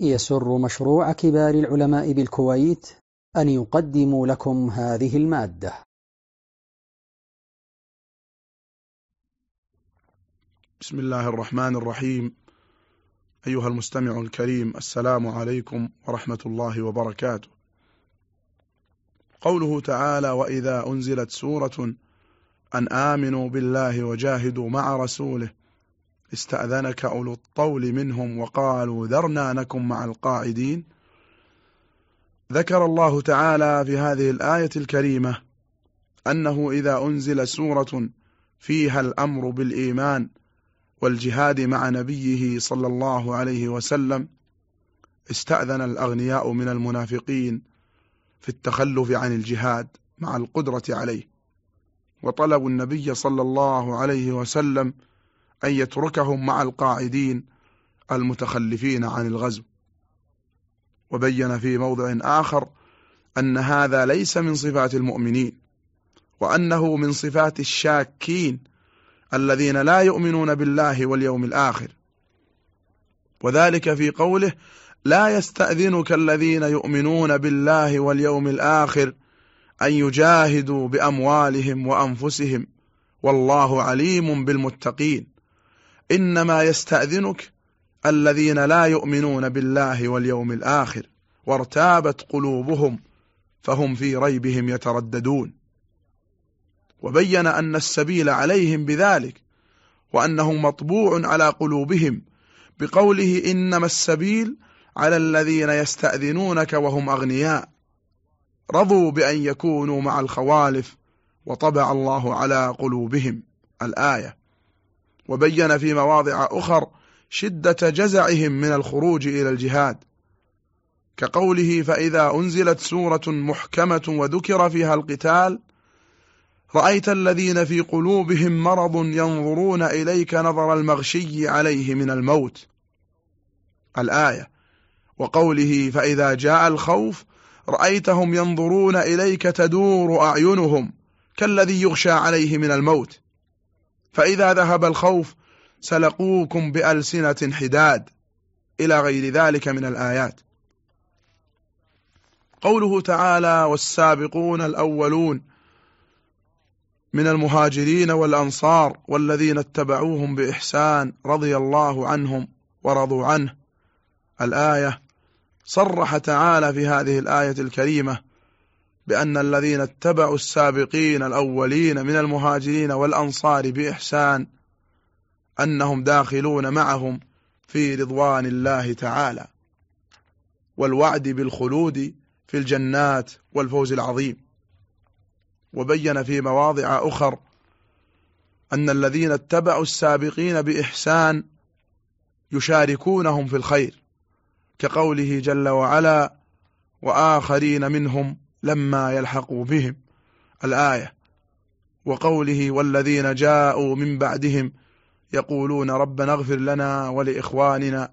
يسر مشروع كبار العلماء بالكويت أن يقدم لكم هذه المادة. بسم الله الرحمن الرحيم. أيها المستمع الكريم السلام عليكم ورحمة الله وبركاته. قوله تعالى وإذا أنزلت سورة أن آمنوا بالله وجاهدوا مع رسوله استأذنك أولو الطول منهم وقالوا ذرنا نكن مع القاعدين. ذكر الله تعالى في هذه الآية الكريمة أنه إذا أنزل سورة فيها الأمر بالإيمان والجهاد مع نبيه صلى الله عليه وسلم استأذن الأغنياء من المنافقين في التخلف عن الجهاد مع القدرة عليه. وطلبوا النبي صلى الله عليه وسلم أن يتركهم مع القاعدين المتخلفين عن الغزو. وبين في موضع آخر أن هذا ليس من صفات المؤمنين وأنه من صفات الشاكين الذين لا يؤمنون بالله واليوم الآخر. وذلك في قوله لا يستأذنك الذين يؤمنون بالله واليوم الآخر أن يجاهدوا بأموالهم وأنفسهم والله عليم بالمتقين. إنما يستأذنك الذين لا يؤمنون بالله واليوم الآخر وارتابت قلوبهم فهم في ريبهم يترددون. وبين أن السبيل عليهم بذلك وأنه مطبوع على قلوبهم بقوله إنما السبيل على الذين يستأذنونك وهم أغنياء. رضوا بأن يكونوا مع الخوالف وطبع الله على قلوبهم. الآية وبين في مواضع أخر شدة جزعهم من الخروج إلى الجهاد. كقوله فإذا أنزلت سورة محكمة وذكر فيها القتال رأيت الذين في قلوبهم مرض ينظرون إليك نظر المغشي عليه من الموت. الآية وقوله فإذا جاء الخوف رأيتهم ينظرون إليك تدور أعينهم كالذي يغشى عليه من الموت. فإذا ذهب الخوف سلقوكم بألسنة حداد إلى غير ذلك من الآيات. قوله تعالى والسابقون الأولون من المهاجرين والأنصار والذين اتبعوهم بإحسان رضي الله عنهم ورضوا عنه. الآية صرح تعالى في هذه الآية الكريمة بأن الذين اتبعوا السابقين الأولين من المهاجرين والأنصار بإحسان أنهم داخلون معهم في رضوان الله تعالى والوعد بالخلود في الجنات والفوز العظيم. وبين في مواضع أخر أن الذين اتبعوا السابقين بإحسان يشاركونهم في الخير كقوله جل وعلا وآخرين منهم لما يلحقوا بهم الآية. وقوله والذين جاءوا من بعدهم يقولون ربنا اغفر لنا ولإخواننا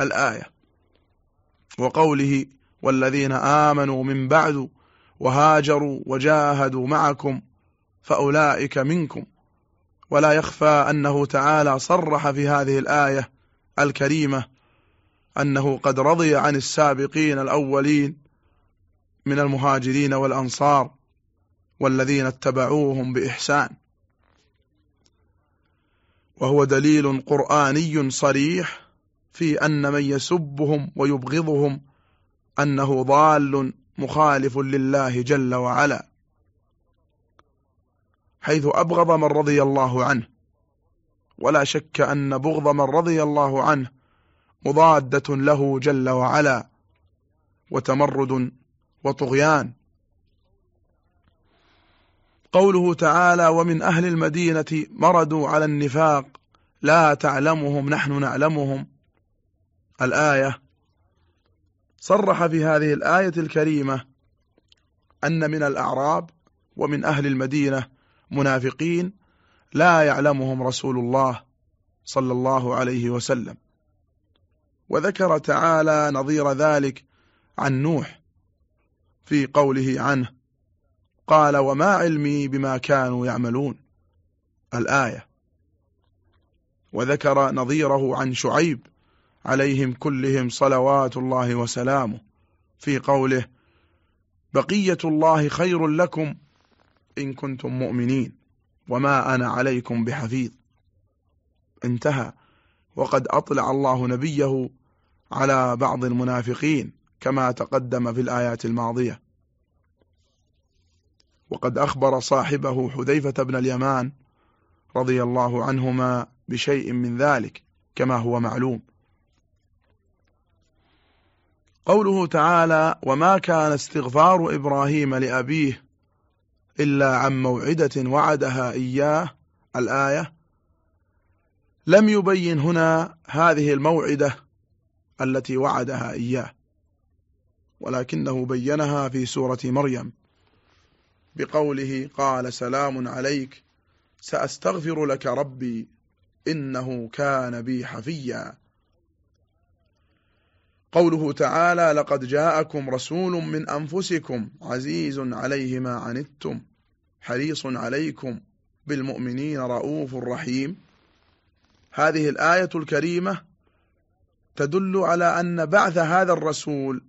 الآية. وقوله والذين آمنوا من بعد وهاجروا وجاهدوا معكم فأولئك منكم. ولا يخفى أنه تعالى صرح في هذه الآية الكريمة أنه قد رضي عن السابقين الأولين من المهاجرين والأنصار والذين اتبعوهم بإحسان. وهو دليل قرآني صريح في أن من يسبهم ويبغضهم أنه ضال مخالف لله جل وعلا حيث أبغض من رضي الله عنه. ولا شك أن بغض من رضي الله عنه مضادة له جل وعلا وتمرد وطغيان. قوله تعالى ومن أهل المدينة مردوا على النفاق لا تعلمهم نحن نعلمهم. الآية صرح في هذه الآية الكريمة أن من الأعراب ومن أهل المدينة منافقين لا يعلمهم رسول الله صلى الله عليه وسلم. وذكر تعالى نظير ذلك عن نوح في قوله عنه قال وما علمي بما كانوا يعملون. الآية. وذكر نظيره عن شعيب عليهم كلهم صلوات الله وسلامه في قوله بقية الله خير لكم إن كنتم مؤمنين وما أنا عليكم بحفيظ. انتهى. وقد أطلع الله نبيه على بعض المنافقين. كما تقدم في الآيات الماضية. وقد أخبر صاحبه حذيفة بن اليمان رضي الله عنهما بشيء من ذلك كما هو معلوم. قوله تعالى وما كان استغفار إبراهيم لأبيه إلا عن موعدة وعدها إياه الآية. لم يبين هنا هذه الموعدة التي وعدها إياه. ولكنه بينها في سورة مريم. بقوله قال سلام عليك سأستغفر لك ربي إنه كان بي حفيا. قوله تعالى لقد جاءكم رسول من أنفسكم عزيز عليه ما عنتم حريص عليكم بالمؤمنين رؤوف رحيم. هذه الآية الكريمة تدل على أن بعث هذا الرسول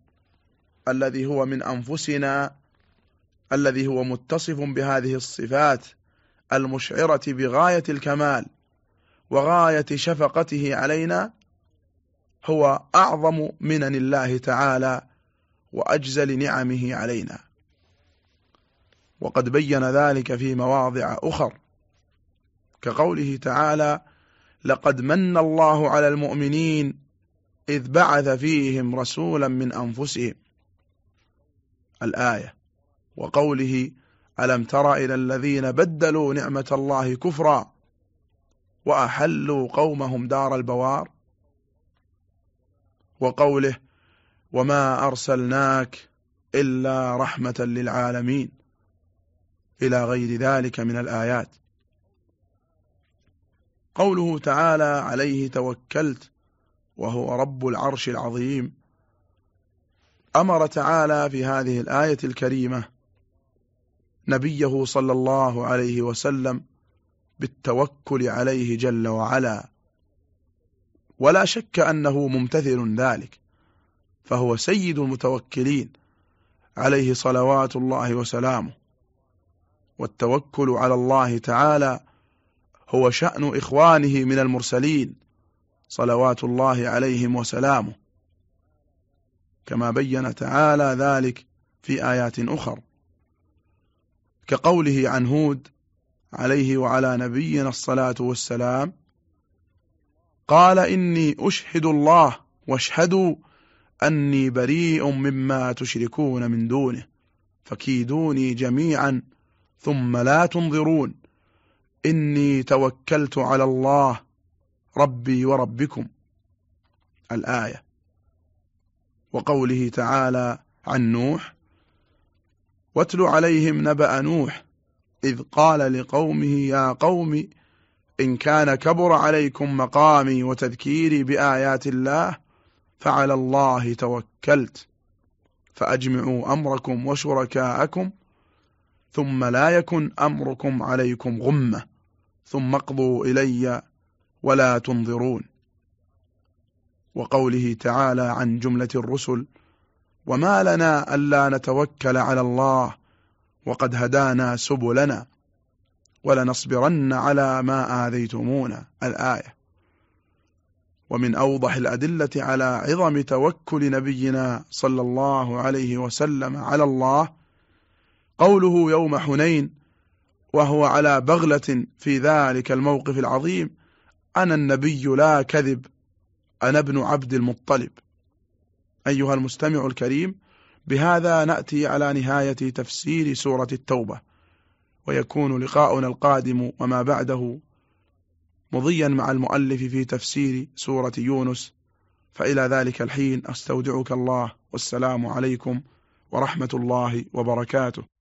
الذي هو من أنفسنا الذي هو متصف بهذه الصفات المشعرة بغاية الكمال وغاية شفقته علينا هو أعظم منن الله تعالى وأجزل نعمه علينا. وقد بين ذلك في مواضع أخر كقوله تعالى لقد من الله على المؤمنين إذ بعث فيهم رسولا من أنفسهم الآية وقوله ألم تر إلى الذين بدلوا نعمة الله كفرا وأحلوا قومهم دار البوار؟ وقوله وما أرسلناك إلا رحمة للعالمين. إلى غير ذلك من الآيات. قوله تعالى عليه توكلت وهو رب العرش العظيم. أمر تعالى في هذه الآية الكريمة نبيه صلى الله عليه وسلم بالتوكل عليه جل وعلا. ولا شك أنه ممتثل ذلك فهو سيد المتوكلين عليه صلوات الله وسلامه. والتوكل على الله تعالى هو شأن إخوانه من المرسلين صلوات الله عليهم وسلامه. كما بين تعالى ذلك في آيات أخر كقوله عن هود عليه وعلى نبينا الصلاة والسلام قال إني أشهد الله واشهدوا أني بريء مما تشركون من دونه فكيدوني جميعا ثم لا تنظرون إني توكلت على الله ربي وربكم. الآية. وقوله تعالى عن نوح واتل عليهم نبأ نوح إذ قال لقومه يا قوم إن كان كبر عليكم مقامي وتذكيري بآيات الله فعلى الله توكلت فأجمعوا أمركم وشركاءكم ثم لا يكن أمركم عليكم غمة ثم اقضوا إلي ولا تنظرون. وقوله تعالى عن جملة الرسل وما لنا ألا نتوكل على الله وقد هدانا سبلنا ولنصبرن على ما آذيتمونا الآية. ومن أوضح الأدلة على عظم توكل نبينا صلى الله عليه وسلم على الله قوله يوم حنين وهو على بغلة في ذلك الموقف العظيم أنا النبي لا كذب أنا ابن عبد المطلب. أيها المستمع الكريم بهذا نأتي على نهاية تفسير سورة التوبة. ويكون لقاؤنا القادم وما بعده مضيا مع المؤلف في تفسير سورة يونس. فإلى ذلك الحين أستودعك الله. والسلام عليكم ورحمة الله وبركاته.